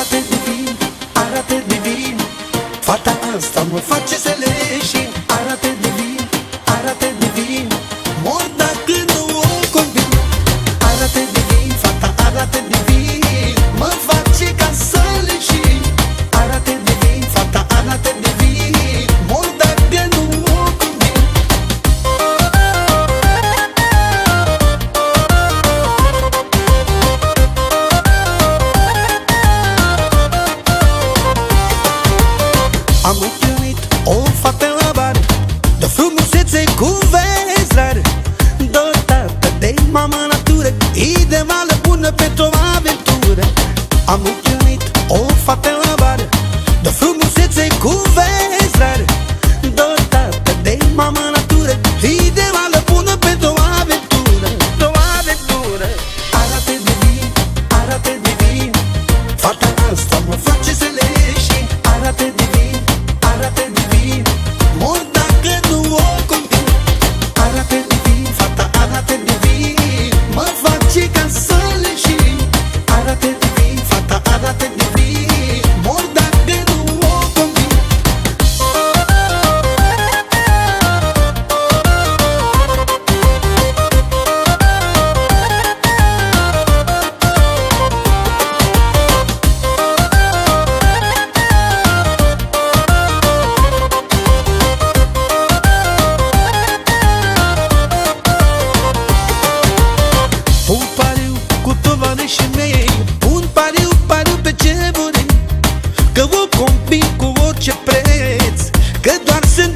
Arată divin, arată divin Fata asta mă face să leșin Arată divin, o fată la bar De frumusețe cu vezi rare Dotată de mama natură Ideală bună pentru o aventură. Am întâlnit o fată la bar De frumusețe cu vezi rare Dotată de mama natură Ideală bună pentru o aventură. O aventură. Arată divin, arată divin Fata asta cu tovarășii mei Un pariu, pariu pe ce vor ei Că o combin cu orice preț Că doar sunt